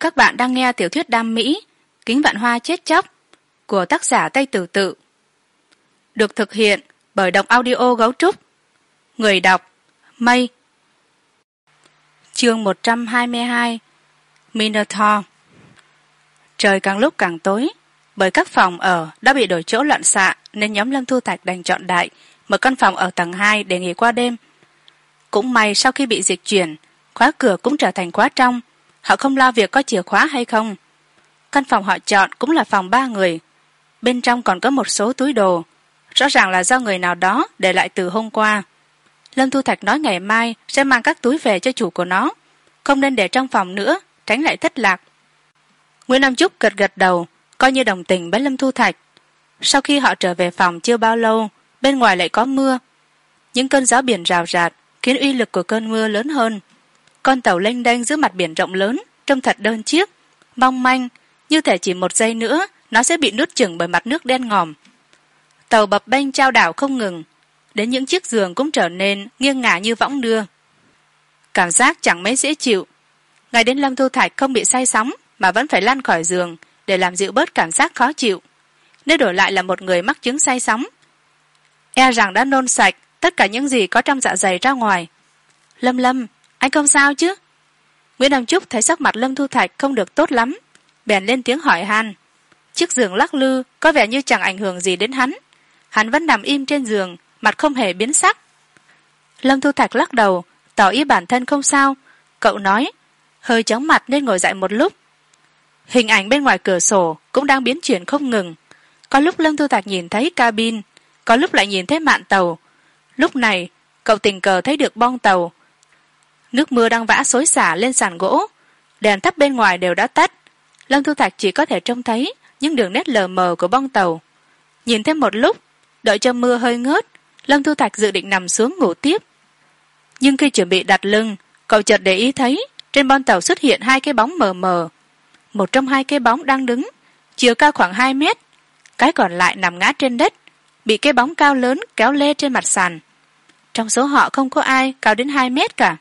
các bạn đang nghe tiểu thuyết đam mỹ, kính vạn hoa chết chóc, của tác giả tây tử tự. Được thực hiện bởi đọc audio gấu trúc. Người đọc mây chương một trăm hai mươi hai, minotaur. Trời càng lúc càng tối, bởi các phòng ở đã bị đổi chỗ loạn xạ nên nhóm lâm thu thạch đành chọn đại, mở căn phòng ở tầng hai để nghỉ qua đêm. Cũng may sau khi bị dịch chuyển, khóa cửa cũng trở thành khóa trong họ không lo việc có chìa khóa hay không? Căn phòng họ chọn cũng là phòng ba người. Bên trong còn có một số túi đồ. Rõ ràng là do người nào đó để lại từ hôm qua. Lâm thu thạch nói ngày mai sẽ mang các túi về cho chủ của nó. Không nên để trong phòng nữa, tránh lại thất lạc. Nguyễn nam trúc gật gật đầu, coi như đồng tình với lâm thu thạch. Sau khi họ trở về phòng chưa bao lâu, bên ngoài lại có mưa. Những cơn gió biển rào rạt khiến uy lực của cơn mưa lớn hơn con tàu lênh đênh giữa mặt biển rộng lớn, trông thật đơn chiếc. Mong manh, như thể chỉ một giây nữa, nó sẽ bị nuốt chừng bởi mặt nước đen ngòm. Tàu bập bênh trao đảo không ngừng, đến những chiếc giường cũng trở nên nghiêng ngả như võng đưa. Cảm giác chẳng mấy dễ chịu. Ngày đến lâm thu thạch không bị say sóng, mà vẫn phải lăn khỏi giường để làm dịu bớt cảm giác khó chịu. Nếu đổi lại là một người mắc chứng say sóng. E rằng đã nôn sạch tất cả những gì có trong dạ dày ra ngoài. Lâm lâm anh không sao chứ? Nguyễn đăng trúc thấy sắc mặt lâm thu thạch không được tốt lắm, bèn lên tiếng hỏi han. Chiếc giường lắc lư, có vẻ như chẳng ảnh hưởng gì đến hắn. Hắn vẫn nằm im trên giường, mặt không hề biến sắc. Lâm thu thạch lắc đầu, tỏ ý bản thân không sao. Cậu nói, hơi chóng mặt nên ngồi dậy một lúc. Hình ảnh bên ngoài cửa sổ cũng đang biến chuyển không ngừng. Có lúc lâm thu thạch nhìn thấy cabin, có lúc lại nhìn thấy mạn tàu. Lúc này, cậu tình cờ thấy được bong tàu nước mưa đang vã xối xả lên sàn gỗ. Đèn thắp bên ngoài đều đã tắt. Lâm thu thạch chỉ có thể trông thấy những đường nét lờ mờ của bong tàu. Nhìn thêm một lúc, đợi cho mưa hơi ngớt lâm thu thạch dự định nằm xuống ngủ tiếp. Nhưng khi chuẩn bị đặt lưng, cậu chợt để ý thấy trên bon tàu xuất hiện hai cái bóng mờ mờ. Một trong hai cái bóng đang đứng, chiều cao khoảng hai mét, cái còn lại nằm ngã trên đất, bị cái bóng cao lớn kéo lê trên mặt sàn. Trong số họ không có ai cao đến hai mét cả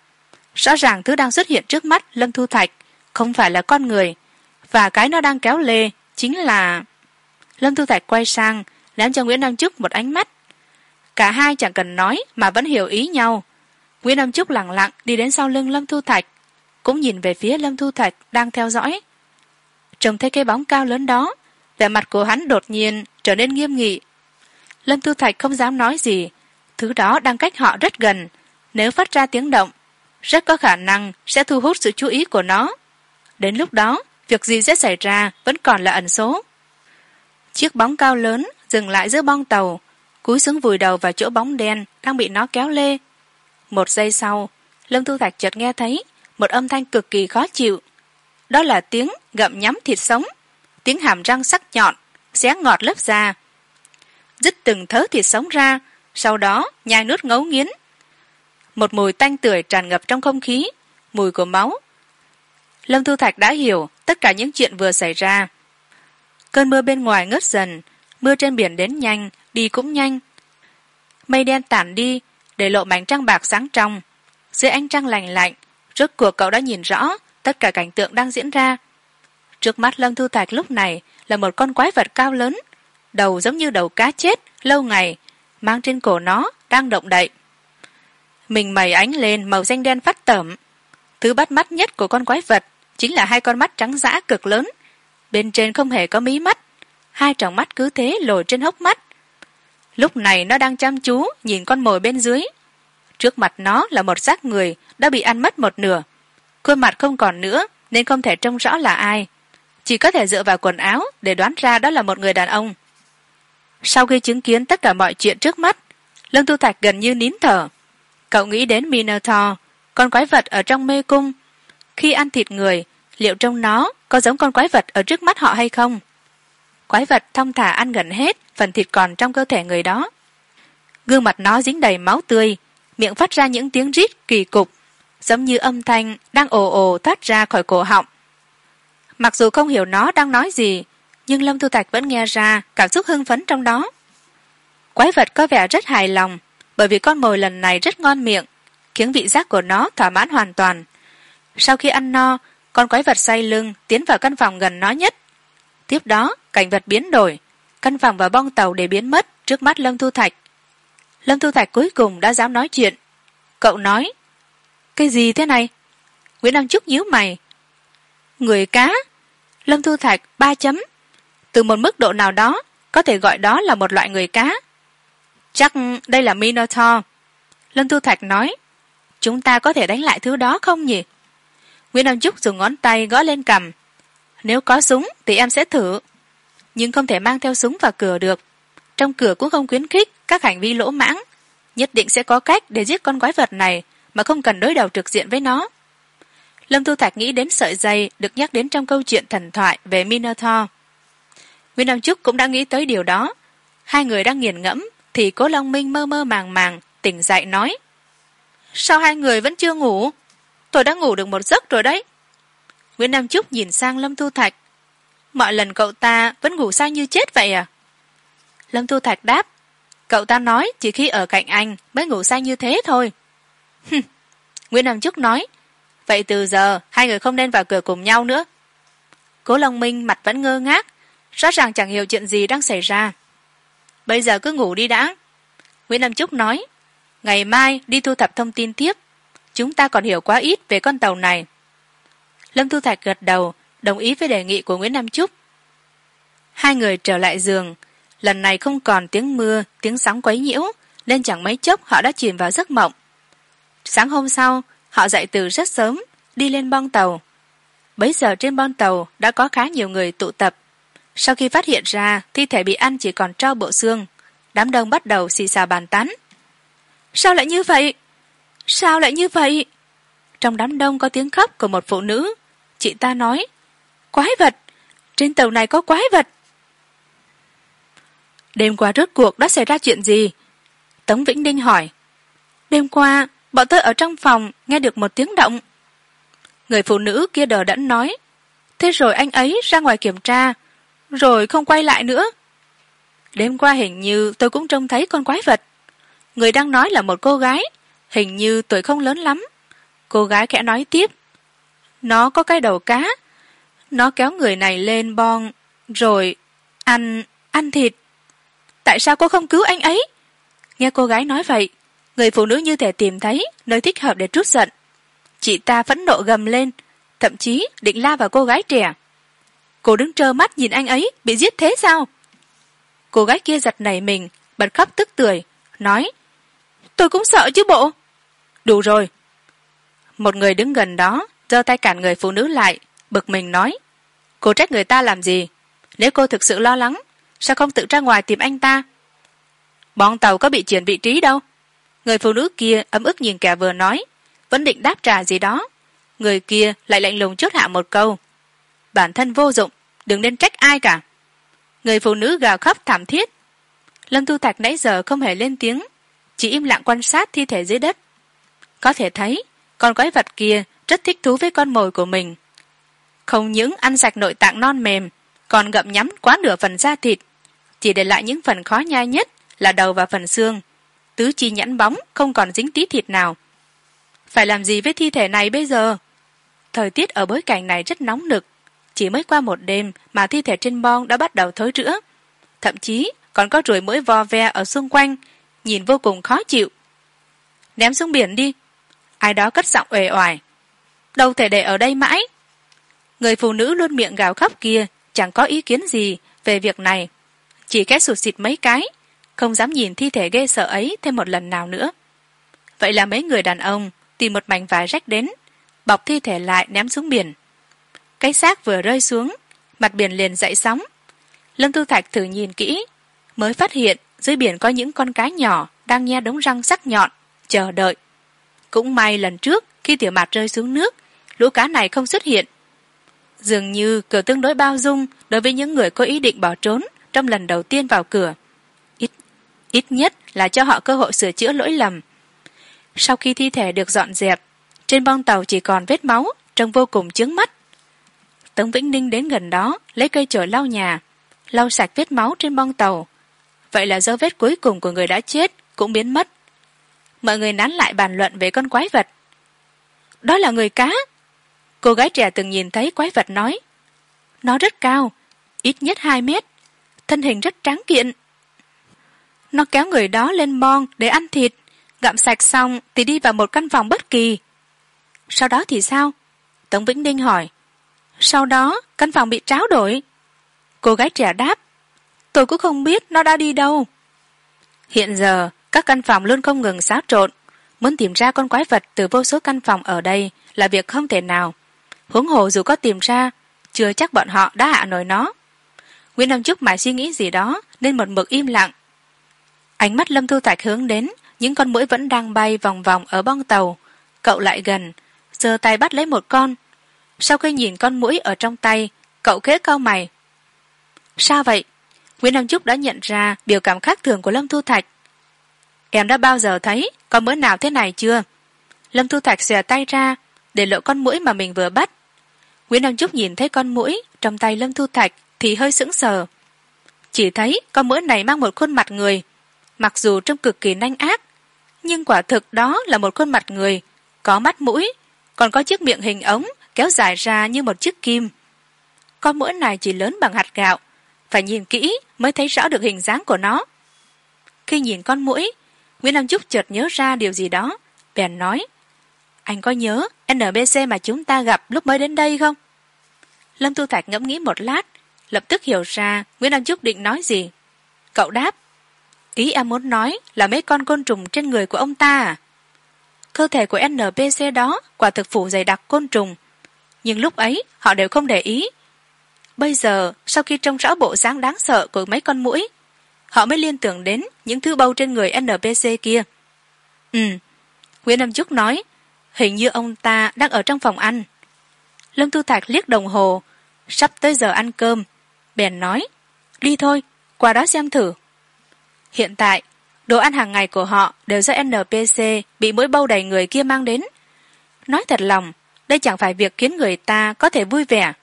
rõ ràng thứ đang xuất hiện trước mắt lâm thu thạch không phải là con người, và cái nó đang kéo lê chính là lâm thu thạch quay sang, ném cho nguyễn nam trúc một ánh mắt. Cả hai chẳng cần nói mà vẫn hiểu ý nhau. Nguyễn nam trúc lẳng lặng đi đến sau lưng lâm thu thạch, cũng nhìn về phía lâm thu thạch đang theo dõi. Trông thấy cái bóng cao lớn đó, vẻ mặt của hắn đột nhiên trở nên nghiêm nghị. Lâm thu thạch không dám nói gì, thứ đó đang cách họ rất gần, nếu phát ra tiếng động rất có khả năng sẽ thu hút sự chú ý của nó. Đến lúc đó, việc gì sẽ xảy ra vẫn còn là ẩn số. Chiếc bóng cao lớn dừng lại giữa bong tàu, cúi xuống vùi đầu vào chỗ bóng đen đang bị nó kéo lê. Một giây sau, lâm thu thạch chợt nghe thấy một âm thanh cực kỳ khó chịu. Đó là tiếng gậm nhắm thịt sống, tiếng hàm răng sắc nhọn, xé ngọt lớp da. Dứt từng thớ thịt sống ra, sau đó nhai nuốt ngấu nghiến một mùi tanh tưởi tràn ngập trong không khí, mùi của máu. Lâm thu thạch đã hiểu tất cả những chuyện vừa xảy ra. Cơn mưa bên ngoài ngớt dần, mưa trên biển đến nhanh, đi cũng nhanh. Mây đen tản đi, để lộ mảnh trăng bạc sáng trong. Dưới ánh trăng lành lạnh, rốt cuộc cậu đã nhìn rõ tất cả cảnh tượng đang diễn ra. Trước mắt lâm thu thạch lúc này là một con quái vật cao lớn, đầu giống như đầu cá chết, lâu ngày, mang trên cổ nó đang động đậy mình mày ánh lên, màu xanh đen phát tẩm. Thứ bắt mắt nhất của con quái vật chính là hai con mắt trắng d cực lớn. Bên trên không hề có mí mắt, hai tròng mắt cứ thế lồi trên hốc mắt. Lúc này nó đang chăm chú nhìn con mồi bên dưới. Trước mặt nó là một xác người đã bị ăn mất một nửa. Khuôn mặt không còn nữa, nên không thể trông rõ là ai. Chỉ có thể dựa vào quần áo để đoán ra đó là một người đàn ông. Sau khi chứng kiến tất cả mọi chuyện trước mắt, lương tu thạch gần như nín thở cậu nghĩ đến minotaur, con quái vật ở trong mê cung. Khi ăn thịt người, liệu trong nó có giống con quái vật ở trước mắt họ hay không? Quái vật thong thả ăn gần hết phần thịt còn trong cơ thể người đó. Gương mặt nó dính đầy máu tươi, miệng phát ra những tiếng rít kỳ cục, giống như âm thanh đang ồ ồ thoát ra khỏi cổ họng. Mặc dù không hiểu nó đang nói gì, nhưng lâm thu thạch vẫn nghe ra cảm xúc hưng phấn trong đó. Quái vật có vẻ rất hài lòng bởi vì con mồi lần này rất ngon miệng, khiến vị giác của nó thỏa mãn hoàn toàn. Sau khi ăn no, con quái vật say lưng tiến vào căn phòng gần nó nhất. Tiếp đó, cảnh vật biến đổi, căn phòng và bong tàu để biến mất trước mắt lâm thu thạch. Lâm thu thạch cuối cùng đã dám nói chuyện. Cậu nói, cái gì thế này? Nguyễn nam trúc nhíu mày. Người cá. Lâm thu thạch ba chấm. Từ một mức độ nào đó, có thể gọi đó là một loại người cá chắc đây là minotaur. Lâm thu thạch nói, chúng ta có thể đánh lại thứ đó không nhỉ? Nguyễn nam trúc dùng ngón tay gõ lên cằm, nếu có súng thì em sẽ thử, nhưng không thể mang theo súng vào cửa được. Trong cửa cũng không khuyến khích các hành vi lỗ mãng, nhất định sẽ có cách để giết con quái vật này mà không cần đối đầu trực diện với nó. Lâm thu thạch nghĩ đến sợi dây được nhắc đến trong câu chuyện thần thoại về minotaur. Nguyễn nam trúc cũng đã nghĩ tới điều đó. Hai người đang nghiền ngẫm thì cố long minh mơ mơ màng màng, tỉnh dậy nói. Sao hai người vẫn chưa ngủ? Tôi đã ngủ được một giấc rồi đấy. Nguyễn nam trúc nhìn sang lâm thu thạch. Mọi lần cậu ta vẫn ngủ say như chết vậy à? Lâm thu thạch đáp. Cậu ta nói chỉ khi ở cạnh anh mới ngủ say như thế thôi. Nguyễn nam trúc nói. Vậy từ giờ hai người không nên vào cửa cùng nhau nữa. Cố long minh mặt vẫn ngơ ngác. Rõ ràng chẳng hiểu chuyện gì đang xảy ra bây giờ cứ ngủ đi đã. Nguyễn nam trúc nói, ngày mai đi thu thập thông tin tiếp. Chúng ta còn hiểu quá ít về con tàu này. Lâm thu thạch gật đầu, đồng ý với đề nghị của nguyễn nam trúc hai người trở lại giường. Lần này không còn tiếng mưa, tiếng sóng quấy nhiễu, nên chẳng mấy chốc họ đã chìm vào giấc mộng. Sáng hôm sau, họ dậy từ rất sớm, đi lên bon tàu. Bấy giờ trên bon tàu đã có khá nhiều người tụ tập sau khi phát hiện ra, thi thể bị ăn chỉ còn trao bộ xương. Đám đông bắt đầu xì xào bàn tán. Sao lại như vậy? Sao lại như vậy? Trong đám đông có tiếng khóc của một phụ nữ. Chị ta nói, quái vật! Trên tàu này có quái vật! Đêm qua rốt cuộc đã xảy ra chuyện gì? Tống vĩnh đinh hỏi. Đêm qua, bọn tôi ở trong phòng nghe được một tiếng động. Người phụ nữ kia đờ đẫn nói, thế rồi anh ấy ra ngoài kiểm tra rồi không quay lại nữa. Đêm qua hình như tôi cũng trông thấy con quái vật. Người đang nói là một cô gái, hình như tuổi không lớn lắm. Cô gái khẽ nói tiếp, nó có cái đầu cá. Nó kéo người này lên bon, rồi ăn ăn thịt. Tại sao cô không cứu anh ấy? Nghe cô gái nói vậy, người phụ nữ như thể tìm thấy nơi thích hợp để trút giận. Chị ta phẫn nộ gầm lên, thậm chí định la vào cô gái trẻ cô đứng trơ mắt nhìn anh ấy, bị giết thế sao? Cô gái kia giật nảy mình, bật khóc tức tưởi, nói, tôi cũng sợ chứ bộ. Đủ rồi. Một người đứng gần đó, giơ tay cản người phụ nữ lại, bực mình nói, cô trách người ta làm gì? Nếu cô thực sự lo lắng, sao không tự ra ngoài tìm anh ta? Bọn tàu có bị chuyển vị trí đâu. Người phụ nữ kia ấm ức nhìn kẻ vừa nói, vẫn định đáp trả gì đó. Người kia lại lạnh lùng chốt hạ một câu bản thân vô dụng, đừng nên trách ai cả. Người phụ nữ gào khóc thảm thiết. Lâm thu thạch nãy giờ không hề lên tiếng, chỉ im lặng quan sát thi thể dưới đất. Có thể thấy, con quái vật kia rất thích thú với con mồi của mình. Không những ăn sạch nội tạng non mềm, còn gậm nhắm quá nửa phần da thịt. Chỉ để lại những phần khó nhai nhất là đầu và phần xương. Tứ chi nhẵn bóng không còn dính tí thịt nào. Phải làm gì với thi thể này bây giờ? Thời tiết ở bối cảnh này rất nóng nực chỉ mới qua một đêm mà thi thể trên bon đã bắt đầu thối rữa. Thậm chí còn có ruồi mũi vo ve ở xung quanh, nhìn vô cùng khó chịu. Ném xuống biển đi. Ai đó cất giọng uể oải. Đâu thể để ở đây mãi. Người phụ nữ luôn miệng gào khóc kia, chẳng có ý kiến gì về việc này. Chỉ cái sụt xịt mấy cái, không dám nhìn thi thể ghê sợ ấy thêm một lần nào nữa. Vậy là mấy người đàn ông tìm một mảnh vải rách đến, bọc thi thể lại ném xuống biển cái xác vừa rơi xuống, mặt biển liền dậy sóng. Lâm tư thạch thử nhìn kỹ, mới phát hiện dưới biển có những con cá nhỏ đang nhe đống răng sắc nhọn, chờ đợi. Cũng may lần trước, khi tiểu mạt rơi xuống nước, lũ cá này không xuất hiện. Dường như cửa tương đối bao dung đối với những người có ý định bỏ trốn trong lần đầu tiên vào cửa. Ít ít nhất là cho họ cơ hội sửa chữa lỗi lầm. Sau khi thi thể được dọn dẹp, trên bong tàu chỉ còn vết máu trông vô cùng chướng mắt tống vĩnh ninh đến gần đó, lấy cây chổi lau nhà, lau sạch vết máu trên bong tàu. Vậy là dấu vết cuối cùng của người đã chết cũng biến mất. Mọi người nán lại bàn luận về con quái vật. Đó là người cá. Cô gái trẻ từng nhìn thấy quái vật nói, nó rất cao, ít nhất hai mét, thân hình rất tráng kiện. Nó kéo người đó lên bon để ăn thịt, gặm sạch xong thì đi vào một căn phòng bất kỳ. Sau đó thì sao? Tống vĩnh ninh hỏi sau đó, căn phòng bị tráo đổi. Cô gái trẻ đáp, tôi cũng không biết nó đã đi đâu. Hiện giờ, các căn phòng luôn không ngừng xáo trộn. Muốn tìm ra con quái vật từ vô số căn phòng ở đây là việc không thể nào. Huống hồ dù có tìm ra, chưa chắc bọn họ đã hạ nổi nó. Nguyễn nam trúc mải suy nghĩ gì đó, nên một mực im lặng. Ánh mắt lâm thu thạch hướng đến những con mũi vẫn đang bay vòng vòng ở bong tàu. Cậu lại gần, giơ tay bắt lấy một con sau khi nhìn con mũi ở trong tay, cậu khế cau mày. Sao vậy? Nguyễn nam trúc đã nhận ra biểu cảm khác thường của lâm thu thạch. Em đã bao giờ thấy con mũi nào thế này chưa? Lâm thu thạch xòe tay ra để lộ con mũi mà mình vừa bắt. Nguyễn nam trúc nhìn thấy con mũi trong tay lâm thu thạch thì hơi sững sờ. Chỉ thấy con mũi này mang một khuôn mặt người, mặc dù trông cực kỳ nanh ác, nhưng quả thực đó là một khuôn mặt người, có mắt mũi, còn có chiếc miệng hình ống kéo dài ra như một chiếc kim. Con mũi này chỉ lớn bằng hạt gạo, phải nhìn kỹ mới thấy rõ được hình dáng của nó. Khi nhìn con mũi, nguyễn nam trúc chợt nhớ ra điều gì đó, bèn nói, anh có nhớ nbc mà chúng ta gặp lúc mới đến đây không? Lâm tu thạch ngẫm nghĩ một lát, lập tức hiểu ra nguyễn nam trúc định nói gì. Cậu đáp, ý em muốn nói là mấy con côn trùng trên người của ông ta à? Cơ thể của npc đó quả thực phủ dày đặc côn trùng nhưng lúc ấy, họ đều không để ý. Bây giờ, sau khi trông rõ bộ dáng đáng sợ của mấy con mũi, họ mới liên tưởng đến những thứ bâu trên người npc kia. Ừ nguyễn nam trúc nói, hình như ông ta đang ở trong phòng ăn. Lâm tu thạch liếc đồng hồ, sắp tới giờ ăn cơm. Bèn nói, đi thôi, qua đó xem thử. Hiện tại, đồ ăn hàng ngày của họ đều do npc bị mũi bâu đầy người kia mang đến. Nói thật lòng đây chẳng phải việc khiến người ta có thể vui vẻ.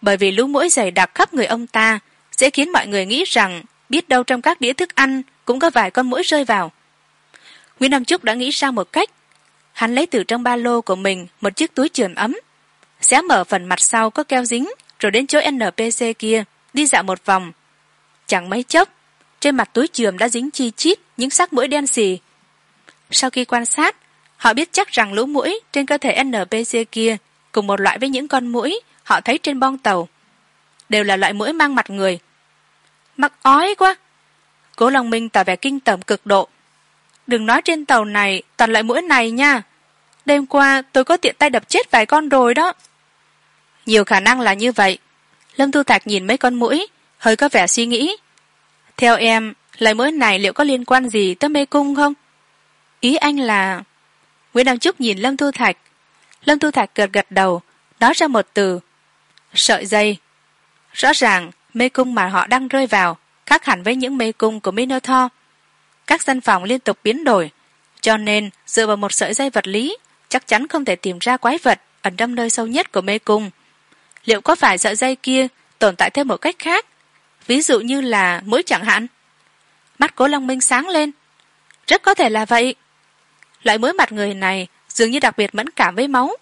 Bởi vì lũ mũi dày đặc khắp người ông ta sẽ khiến mọi người nghĩ rằng biết đâu trong các đĩa thức ăn cũng có vài con mũi rơi vào. Nguyễn nam trúc đã nghĩ ra một cách. Hắn lấy từ trong ba lô của mình một chiếc túi trường ấm, xé mở phần mặt sau có keo dính rồi đến chỗ npc kia, đi dạo một vòng. Chẳng mấy chốc, trên mặt túi chườm đã dính chi chít những xác mũi đen xì. Sau khi quan sát họ biết chắc rằng lũ mũi trên cơ thể npc kia, cùng một loại với những con mũi họ thấy trên bong tàu, đều là loại mũi mang mặt người. Mặc ói quá. Cố long minh tỏ vẻ kinh tởm cực độ. Đừng nói trên tàu này, toàn loại mũi này nha. Đêm qua tôi có tiện tay đập chết vài con rồi đó. Nhiều khả năng là như vậy. Lâm thu thạch nhìn mấy con mũi, hơi có vẻ suy nghĩ. Theo em, loại mũi này liệu có liên quan gì tới mê cung không? Ý anh là nguyễn đăng trúc nhìn lâm thu thạch. Lâm thu thạch gật gật đầu, nói ra một từ. Sợi dây. Rõ ràng, mê cung mà họ đang rơi vào, khác hẳn với những mê cung của minotaur các gian phòng liên tục biến đổi, cho nên dựa vào một sợi dây vật lý, chắc chắn không thể tìm ra quái vật ẩn trong nơi sâu nhất của mê cung. Liệu có phải sợi dây kia tồn tại theo một cách khác? Ví dụ như là mũi chẳng hạn. Mắt cố long minh sáng lên. Rất có thể là vậy loại mới mặt người này dường như đặc biệt mẫn cảm với máu.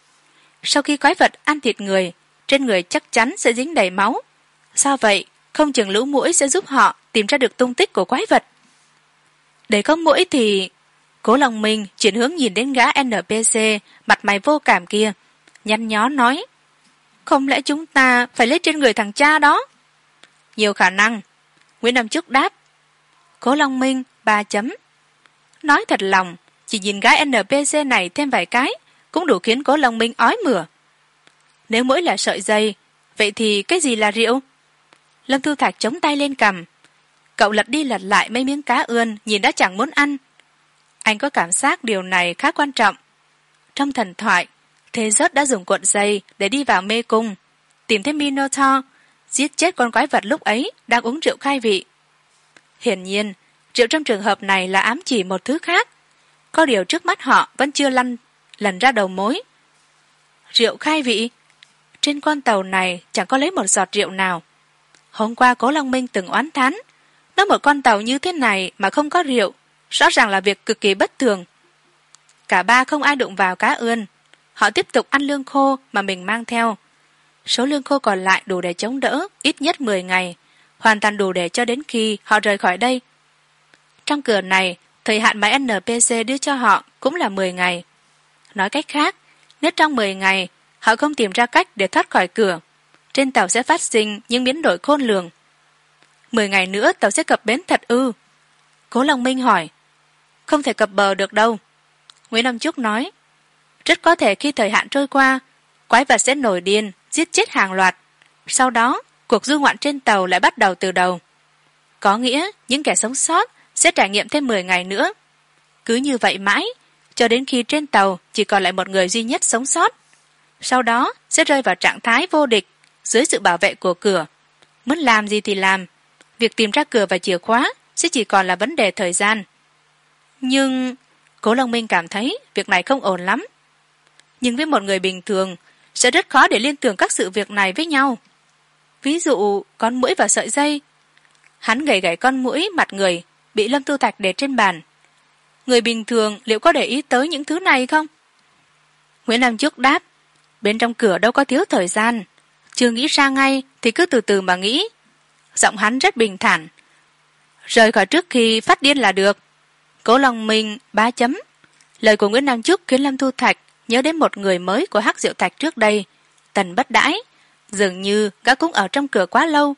Sau khi quái vật ăn thịt người, trên người chắc chắn sẽ dính đầy máu. Sao vậy, không chừng lũ mũi sẽ giúp họ tìm ra được tung tích của quái vật. Để có mũi thì cố lòng minh chuyển hướng nhìn đến gã npc mặt mày vô cảm kia, nhăn nhó nói, không lẽ chúng ta phải lấy trên người thằng cha đó? Nhiều khả năng, nguyễn nam trúc đáp. Cố long minh ba chấm. Nói thật lòng chỉ nhìn gái npc này thêm vài cái, cũng đủ khiến cố long minh ói mửa. Nếu mỗi là sợi dây, vậy thì cái gì là rượu? Lâm thu thạch chống tay lên cằm. Cậu lật đi lật lại mấy miếng cá ươn, nhìn đã chẳng muốn ăn. Anh có cảm giác điều này khá quan trọng. Trong thần thoại thế rớt đã dùng cuộn dây để đi vào mê cung, tìm thấy minotaur, giết chết con quái vật lúc ấy đang uống rượu khai vị. Hiển nhiên, rượu trong trường hợp này là ám chỉ một thứ khác có điều trước mắt họ vẫn chưa lăn lần ra đầu mối. Rượu khai vị. Trên con tàu này chẳng có lấy một giọt rượu nào. Hôm qua cố long minh từng oán thán nó một con tàu như thế này mà không có rượu, rõ ràng là việc cực kỳ bất thường. Cả ba không ai đụng vào cá ươn. Họ tiếp tục ăn lương khô mà mình mang theo. Số lương khô còn lại đủ để chống đỡ, ít nhất mười ngày, hoàn toàn đủ để cho đến khi họ rời khỏi đây. Trong cửa này thời hạn mà npc đưa cho họ cũng là mười ngày. Nói cách khác, nếu trong mười ngày, họ không tìm ra cách để thoát khỏi cửa, trên tàu sẽ phát sinh những biến đổi khôn lường. Mười ngày nữa, tàu sẽ cập bến thật ư. Cố long minh hỏi, không thể cập bờ được đâu. Nguyễn nam trúc nói, rất có thể khi thời hạn trôi qua, quái vật sẽ nổi điên, giết chết hàng loạt. Sau đó, cuộc du ngoạn trên tàu lại bắt đầu từ đầu. Có nghĩa, những kẻ sống sót sẽ trải nghiệm thêm mười ngày nữa. Cứ như vậy mãi, cho đến khi trên tàu chỉ còn lại một người duy nhất sống sót. Sau đó, sẽ rơi vào trạng thái vô địch dưới sự bảo vệ của cửa. Muốn làm gì thì làm. Việc tìm ra cửa và chìa khóa sẽ chỉ còn là vấn đề thời gian. Nhưng cố long minh cảm thấy việc này không ổn lắm. Nhưng với một người bình thường, sẽ rất khó để liên tưởng các sự việc này với nhau. Ví dụ, con mũi và sợi dây. Hắn gầy gầy con mũi mặt người bị lâm tu thạch để trên bàn. Người bình thường liệu có để ý tới những thứ này không? Nguyễn nam trước đáp, bên trong cửa đâu có thiếu thời gian. Chưa nghĩ ra ngay thì cứ từ từ mà nghĩ. Giọng hắn rất bình thản. Rời khỏi trước khi phát điên là được. Cố lòng mình ba chấm. Lời của nguyễn nam trước khiến lâm thu thạch nhớ đến một người mới của hắc diệu thạch trước đây. Tần bất đãi. Dường như gã cũng ở trong cửa quá lâu,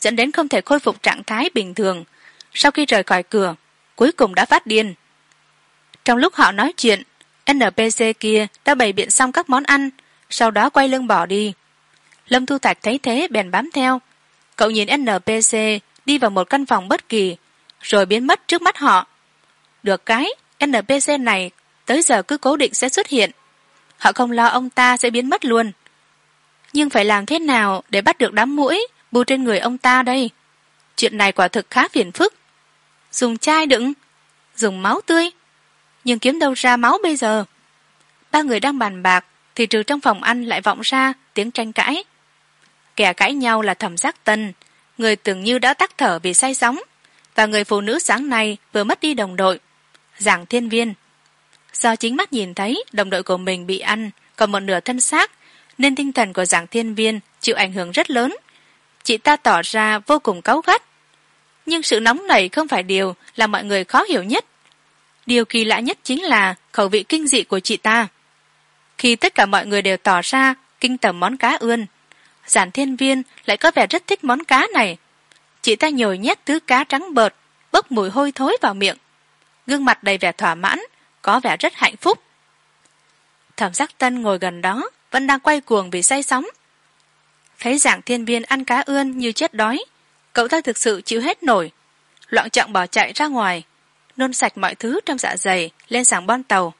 dẫn đến không thể khôi phục trạng thái bình thường sau khi rời khỏi cửa, cuối cùng đã phát điên. Trong lúc họ nói chuyện npc kia đã bày biện xong các món ăn, sau đó quay lưng bỏ đi. Lâm thu thạch thấy thế bèn bám theo. Cậu nhìn npc đi vào một căn phòng bất kỳ, rồi biến mất trước mắt họ. Được cái npc này tới giờ cứ cố định sẽ xuất hiện. Họ không lo ông ta sẽ biến mất luôn. Nhưng phải làm thế nào để bắt được đám mũi bu trên người ông ta đây? Chuyện này quả thực khá phiền phức dùng chai đựng, dùng máu tươi. Nhưng kiếm đâu ra máu bây giờ? Ba người đang bàn bạc, thì trừ trong phòng ăn lại vọng ra tiếng tranh cãi. Kẻ cãi nhau là thẩm giác tân, người tưởng như đã tắc thở vì say sóng. Và người phụ nữ sáng nay vừa mất đi đồng đội, giảng thiên viên. Do chính mắt nhìn thấy đồng đội của mình bị ăn, còn một nửa thân xác, nên tinh thần của giảng thiên viên chịu ảnh hưởng rất lớn. Chị ta tỏ ra vô cùng cáu gắt nhưng sự nóng nảy không phải điều là mọi người khó hiểu nhất. Điều kỳ lạ nhất chính là khẩu vị kinh dị của chị ta. Khi tất cả mọi người đều tỏ ra kinh tởm món cá ươn, giản thiên viên lại có vẻ rất thích món cá này. Chị ta nhồi nhét thứ cá trắng bợt, bốc mùi hôi thối vào miệng. Gương mặt đầy vẻ thỏa mãn, có vẻ rất hạnh phúc. Thẩm giác tân ngồi gần đó, vẫn đang quay cuồng vì say sóng. Thấy giảng thiên viên ăn cá ươn như chết đói cậu ta thực sự chịu hết nổi. Loạn trọng bỏ chạy ra ngoài, nôn sạch mọi thứ trong dạ dày, lên sảng bon tàu.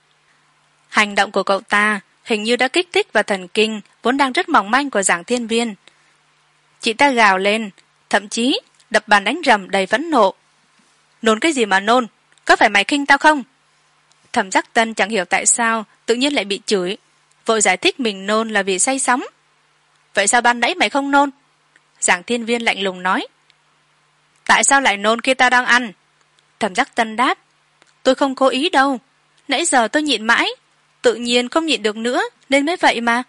Hành động của cậu ta hình như đã kích thích và thần kinh vốn đang rất mỏng manh của giảng thiên viên. Chị ta gào lên, thậm chí đập bàn đánh rầm đầy phẫn nộ. Nôn cái gì mà nôn? Có phải mày khinh tao không? Thẩm giác tân chẳng hiểu tại sao tự nhiên lại bị chửi, vội giải thích mình nôn là vì say sóng. Vậy sao ban nãy mày không nôn? Giảng thiên viên lạnh lùng nói tại sao lại nôn khi ta đang ăn? Thẩm giác tân đáp. Tôi không cố ý đâu. Nãy giờ tôi nhịn mãi. Tự nhiên không nhịn được nữa, nên mới vậy mà.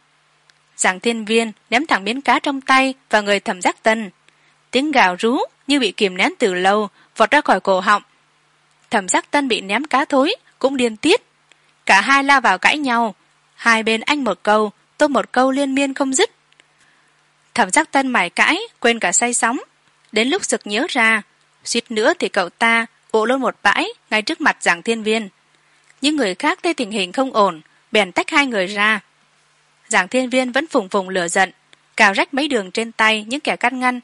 Giảng thiên viên ném thẳng miếng cá trong tay vào người thẩm giác tân tiếng gào rú như bị kìm nén từ lâu, vọt ra khỏi cổ họng. Thẩm giác tân bị ném cá thối, cũng điên tiết. Cả hai la vào cãi nhau. Hai bên anh một câu, tôi một câu liên miên không dứt. Thẩm giác tân mải cãi, quên cả say sóng đến lúc sực nhớ ra, suýt nữa thì cậu ta ụ luôn một bãi ngay trước mặt giảng thiên viên. Những người khác thấy tình hình không ổn, bèn tách hai người ra. Giảng thiên viên vẫn phùng phùng lửa giận, cào rách mấy đường trên tay những kẻ cắt ngăn.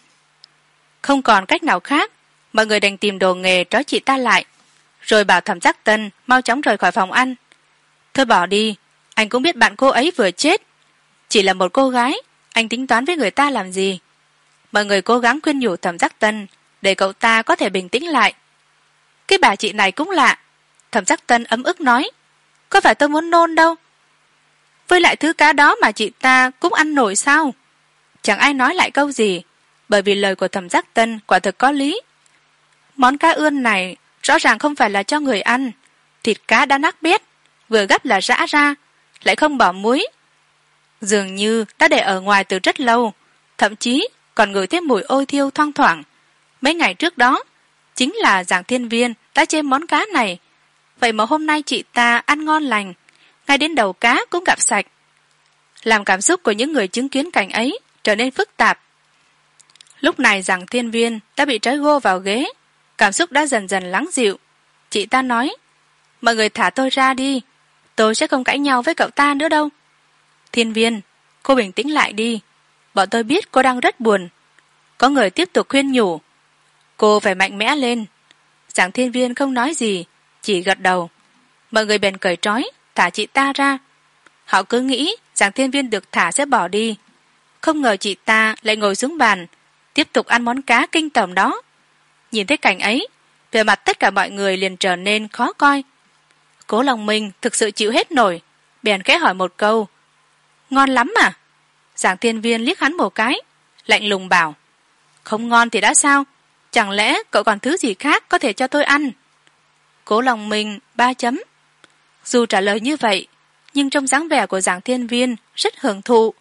Không còn cách nào khác, mọi người đành tìm đồ nghề trói chị ta lại, rồi bảo thẩm giác tân mau chóng rời khỏi phòng ăn. Thôi bỏ đi, anh cũng biết bạn cô ấy vừa chết. Chỉ là một cô gái, anh tính toán với người ta làm gì? Mọi người cố gắng khuyên nhủ thẩm giác tân để cậu ta có thể bình tĩnh lại. Cái bà chị này cũng lạ. Thẩm giác tân ấm ức nói, có phải tôi muốn nôn đâu? Với lại thứ cá đó mà chị ta cũng ăn nổi sao? Chẳng ai nói lại câu gì, bởi vì lời của thẩm giác tân quả thực có lý. Món cá ươn này rõ ràng không phải là cho người ăn. Thịt cá đã nát bét, vừa gấp là rã ra, lại không bỏ muối. Dường như đã để ở ngoài từ rất lâu, thậm chí còn ngửi thấy mùi ôi thiêu thoang thoảng. Mấy ngày trước đó, chính là giảng thiên viên đã chê món cá này. Vậy mà hôm nay chị ta ăn ngon lành, ngay đến đầu cá cũng gặp sạch. Làm cảm xúc của những người chứng kiến cảnh ấy trở nên phức tạp. Lúc này giảng thiên viên đã bị trói gô vào ghế, cảm xúc đã dần dần lắng dịu. Chị ta nói, mọi người thả tôi ra đi, tôi sẽ không cãi nhau với cậu ta nữa đâu. Thiên viên, cô bình tĩnh lại đi bọn tôi biết cô đang rất buồn. Có người tiếp tục khuyên nhủ. Cô phải mạnh mẽ lên. Giảng thiên viên không nói gì, chỉ gật đầu. Mọi người bèn cởi trói, thả chị ta ra. Họ cứ nghĩ giảng thiên viên được thả sẽ bỏ đi. Không ngờ chị ta lại ngồi xuống bàn, tiếp tục ăn món cá kinh tởm đó. Nhìn thấy cảnh ấy về mặt tất cả mọi người liền trở nên khó coi. Cố lòng mình thực sự chịu hết nổi, bèn khẽ hỏi một câu. Ngon lắm mà giảng tiên viên liếc hắn một cái, lạnh lùng bảo, không ngon thì đã sao? Chẳng lẽ cậu còn thứ gì khác có thể cho tôi ăn? Cố lòng mình ba chấm. Dù trả lời như vậy, nhưng trong dáng vẻ của giảng thiên viên rất hưởng thụ.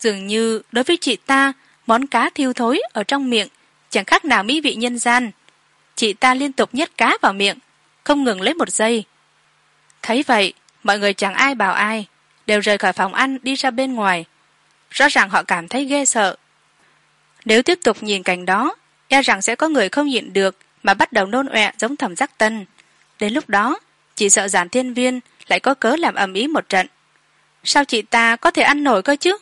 Dường như đối với chị ta, món cá thiêu thối ở trong miệng chẳng khác nào mỹ vị nhân gian. Chị ta liên tục nhét cá vào miệng, không ngừng lấy một giây. Thấy vậy, mọi người chẳng ai bảo ai, đều rời khỏi phòng ăn đi ra bên ngoài rõ ràng họ cảm thấy ghê sợ. Nếu tiếp tục nhìn cảnh đó e rằng sẽ có người không nhịn được mà bắt đầu nôn ọe giống thẩm giác tân. Đến lúc đó, chỉ sợ giản thiên viên lại có cớ làm ầm ĩ một trận. Sao chị ta có thể ăn nổi cơ chứ?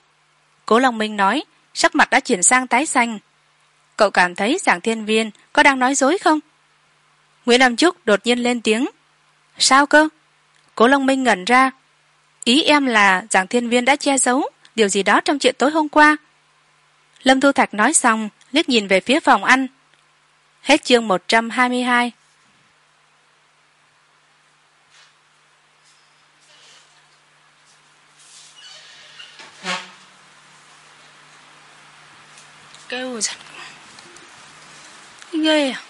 Cố long minh nói, sắc mặt đã chuyển sang tái xanh. Cậu cảm thấy giảng thiên viên có đang nói dối không? Nguyễn nam trúc đột nhiên lên tiếng. Sao cơ? Cố long minh ngẩn ra. Ý em là giảng thiên viên đã che giấu điều gì đó trong chuyện tối hôm qua? Lâm thu thạch nói xong, liếc nhìn về phía phòng ăn. Hết chương một trăm hai mươi hai. Kêu giật ghê à?